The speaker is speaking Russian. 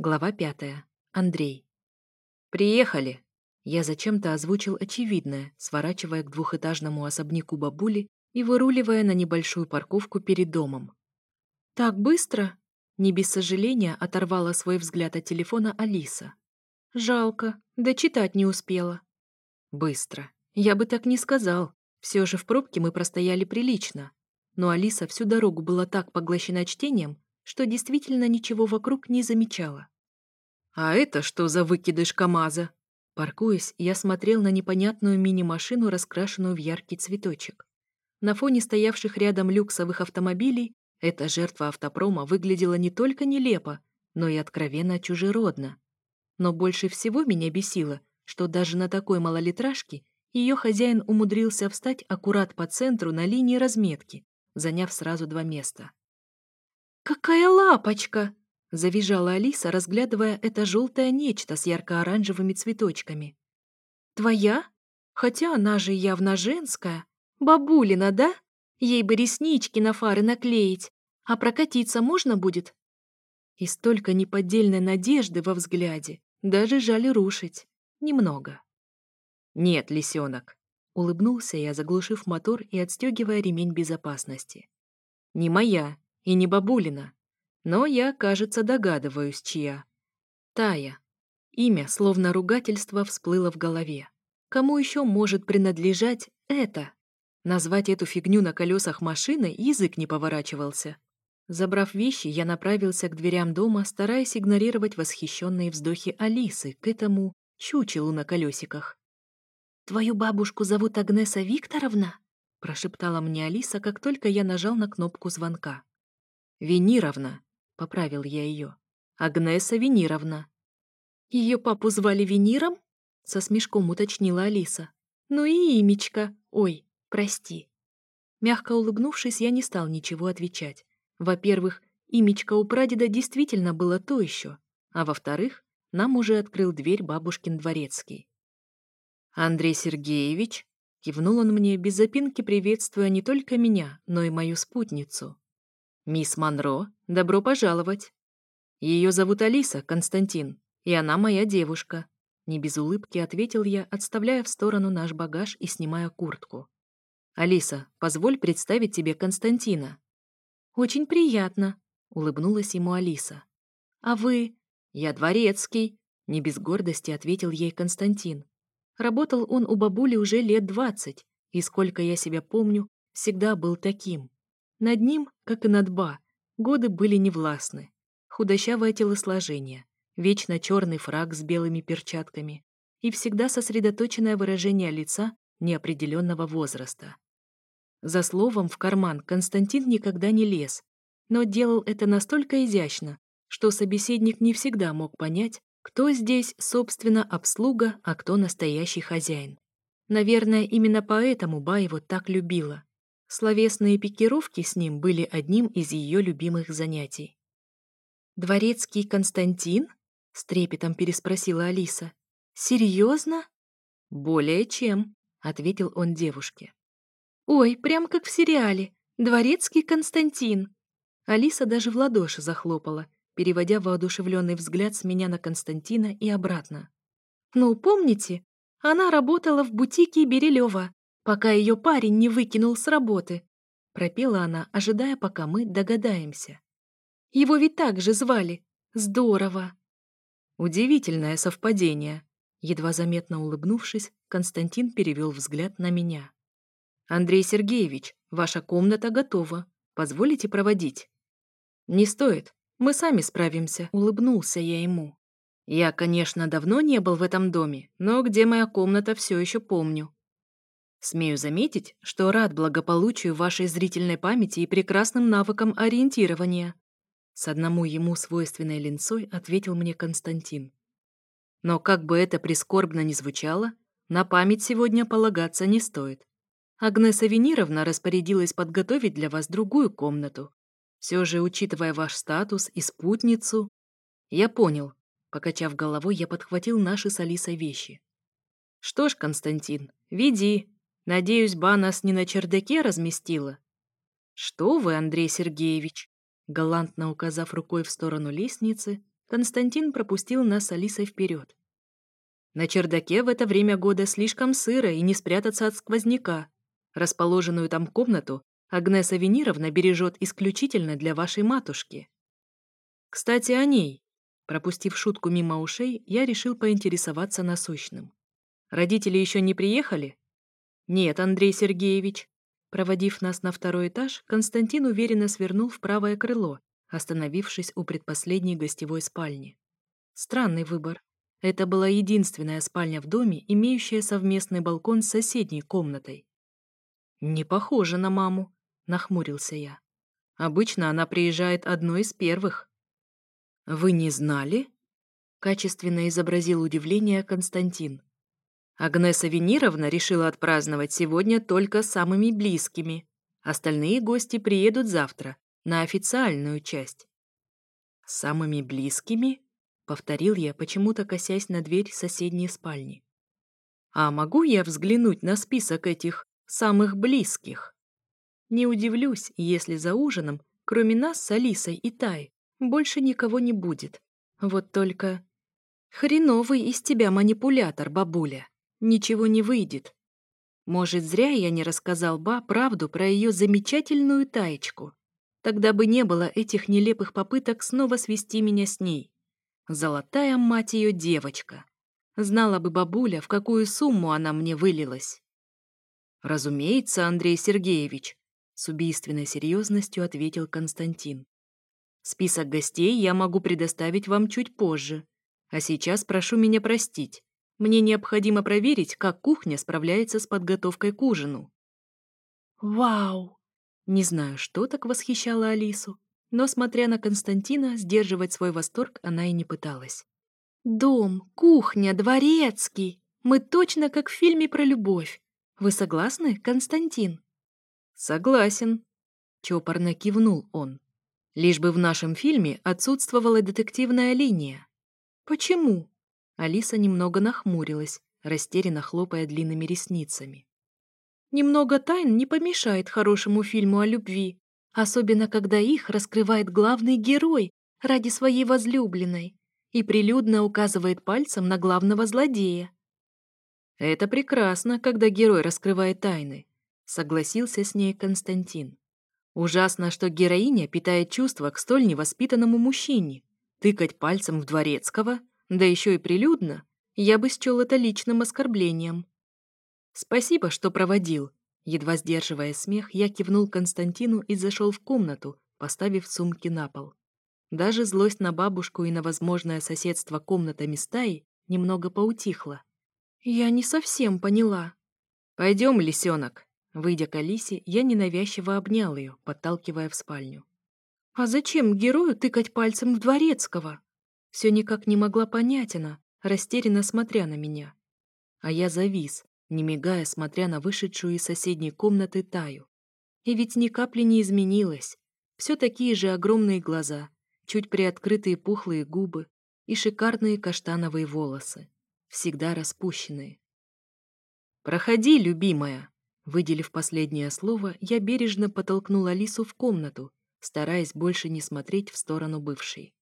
Глава пятая. Андрей. «Приехали!» Я зачем-то озвучил очевидное, сворачивая к двухэтажному особняку бабули и выруливая на небольшую парковку перед домом. «Так быстро?» Не без сожаления оторвала свой взгляд от телефона Алиса. «Жалко, да читать не успела». «Быстро. Я бы так не сказал. Все же в пробке мы простояли прилично. Но Алиса всю дорогу была так поглощена чтением, что действительно ничего вокруг не замечала. «А это что за выкидыш КамАЗа?» Паркуясь, я смотрел на непонятную мини-машину, раскрашенную в яркий цветочек. На фоне стоявших рядом люксовых автомобилей эта жертва автопрома выглядела не только нелепо, но и откровенно чужеродно. Но больше всего меня бесило, что даже на такой малолитражке ее хозяин умудрился встать аккурат по центру на линии разметки, заняв сразу два места. «Какая лапочка!» — завизжала Алиса, разглядывая это желтое нечто с ярко-оранжевыми цветочками. «Твоя? Хотя она же явно женская. Бабулина, да? Ей бы реснички на фары наклеить. А прокатиться можно будет?» И столько неподдельной надежды во взгляде. Даже жаль рушить. Немного. «Нет, лисенок», — улыбнулся я, заглушив мотор и отстегивая ремень безопасности. «Не моя и не бабулина. Но я, кажется, догадываюсь, чья. Тая. Имя, словно ругательство, всплыло в голове. Кому еще может принадлежать это? Назвать эту фигню на колесах машины язык не поворачивался. Забрав вещи, я направился к дверям дома, стараясь игнорировать восхищенные вздохи Алисы к этому чучелу на колесиках. «Твою бабушку зовут Агнеса Викторовна?» – прошептала мне Алиса, как только я нажал на кнопку звонка. Венировна», — поправил я ее. «Агнеса Венировна». «Ее папу звали Вениром?» — со смешком уточнила Алиса. «Ну и Имечка, Ой, прости». Мягко улыбнувшись, я не стал ничего отвечать. Во-первых, Имечка у прадеда действительно было то еще, а во-вторых, нам уже открыл дверь бабушкин дворецкий. «Андрей Сергеевич?» — кивнул он мне, без запинки приветствуя не только меня, но и мою спутницу. «Мисс Монро, добро пожаловать. Ее зовут Алиса, Константин, и она моя девушка». Не без улыбки ответил я, отставляя в сторону наш багаж и снимая куртку. «Алиса, позволь представить тебе Константина». «Очень приятно», — улыбнулась ему Алиса. «А вы?» «Я дворецкий», — не без гордости ответил ей Константин. Работал он у бабули уже лет двадцать, и сколько я себя помню, всегда был таким. Над ним, как и над Ба, годы были невластны. Худощавое телосложение, вечно черный фраг с белыми перчатками и всегда сосредоточенное выражение лица неопределенного возраста. За словом в карман Константин никогда не лез, но делал это настолько изящно, что собеседник не всегда мог понять, кто здесь, собственно, обслуга, а кто настоящий хозяин. Наверное, именно поэтому Ба его так любила. Словесные пикировки с ним были одним из ее любимых занятий. «Дворецкий Константин?» — с трепетом переспросила Алиса. «Серьезно?» «Более чем», — ответил он девушке. «Ой, прям как в сериале. Дворецкий Константин». Алиса даже в ладоши захлопала, переводя воодушевленный взгляд с меня на Константина и обратно. «Ну, помните, она работала в бутике Берилева пока ее парень не выкинул с работы», — пропела она, ожидая, пока мы догадаемся. «Его ведь так же звали. Здорово!» «Удивительное совпадение», — едва заметно улыбнувшись, Константин перевел взгляд на меня. «Андрей Сергеевич, ваша комната готова. Позволите проводить?» «Не стоит. Мы сами справимся», — улыбнулся я ему. «Я, конечно, давно не был в этом доме, но где моя комната, все еще помню. Смею заметить, что рад благополучию вашей зрительной памяти и прекрасным навыкам ориентирования. С одному ему свойственной линцой ответил мне Константин. Но как бы это прискорбно ни звучало, на память сегодня полагаться не стоит. Агнеса Венировна распорядилась подготовить для вас другую комнату. Все же, учитывая ваш статус и спутницу... Я понял. Покачав головой, я подхватил наши с Алисой вещи. Что ж, Константин, веди, Надеюсь, ба нас не на чердаке разместила?» «Что вы, Андрей Сергеевич?» Галантно указав рукой в сторону лестницы, Константин пропустил нас с Алисой вперед. На чердаке в это время года слишком сыро и не спрятаться от сквозняка. Расположенную там комнату Агнеса Венировна бережет исключительно для вашей матушки. Кстати, о ней. Пропустив шутку мимо ушей, я решил поинтересоваться насущным. Родители еще не приехали? «Нет, Андрей Сергеевич». Проводив нас на второй этаж, Константин уверенно свернул в правое крыло, остановившись у предпоследней гостевой спальни. Странный выбор. Это была единственная спальня в доме, имеющая совместный балкон с соседней комнатой. «Не похоже на маму», — нахмурился я. «Обычно она приезжает одной из первых». «Вы не знали?» — качественно изобразил удивление Константин. Агнеса Венировна решила отпраздновать сегодня только самыми близкими. Остальные гости приедут завтра, на официальную часть. «Самыми близкими?» — повторил я, почему-то косясь на дверь соседней спальни. «А могу я взглянуть на список этих самых близких?» Не удивлюсь, если за ужином, кроме нас с Алисой и Тай, больше никого не будет. Вот только... Хреновый из тебя манипулятор, бабуля ничего не выйдет. Может, зря я не рассказал Ба правду про ее замечательную таечку. Тогда бы не было этих нелепых попыток снова свести меня с ней. Золотая мать ее девочка. Знала бы бабуля, в какую сумму она мне вылилась. «Разумеется, Андрей Сергеевич», — с убийственной серьезностью ответил Константин. «Список гостей я могу предоставить вам чуть позже, а сейчас прошу меня простить. Мне необходимо проверить, как кухня справляется с подготовкой к ужину. Вау! Не знаю, что так восхищало Алису, но, смотря на Константина, сдерживать свой восторг она и не пыталась. «Дом, кухня, дворецкий! Мы точно как в фильме про любовь. Вы согласны, Константин?» «Согласен», — чопорно кивнул он. «Лишь бы в нашем фильме отсутствовала детективная линия». «Почему?» Алиса немного нахмурилась, растерянно хлопая длинными ресницами. «Немного тайн не помешает хорошему фильму о любви, особенно когда их раскрывает главный герой ради своей возлюбленной и прилюдно указывает пальцем на главного злодея». «Это прекрасно, когда герой раскрывает тайны», — согласился с ней Константин. «Ужасно, что героиня питает чувства к столь невоспитанному мужчине. Тыкать пальцем в дворецкого да еще и прилюдно, я бы счел это личным оскорблением. «Спасибо, что проводил», — едва сдерживая смех, я кивнул Константину и зашел в комнату, поставив сумки на пол. Даже злость на бабушку и на возможное соседство комнатами стаи немного поутихла. «Я не совсем поняла». «Пойдем, лисенок». Выйдя к Алисе, я ненавязчиво обнял ее, подталкивая в спальню. «А зачем герою тыкать пальцем в Дворецкого?» все никак не могла понять она, растерянно смотря на меня. А я завис, не мигая, смотря на вышедшую из соседней комнаты Таю. И ведь ни капли не изменилось. Все такие же огромные глаза, чуть приоткрытые пухлые губы и шикарные каштановые волосы, всегда распущенные. «Проходи, любимая!» Выделив последнее слово, я бережно потолкнула Лису в комнату, стараясь больше не смотреть в сторону бывшей.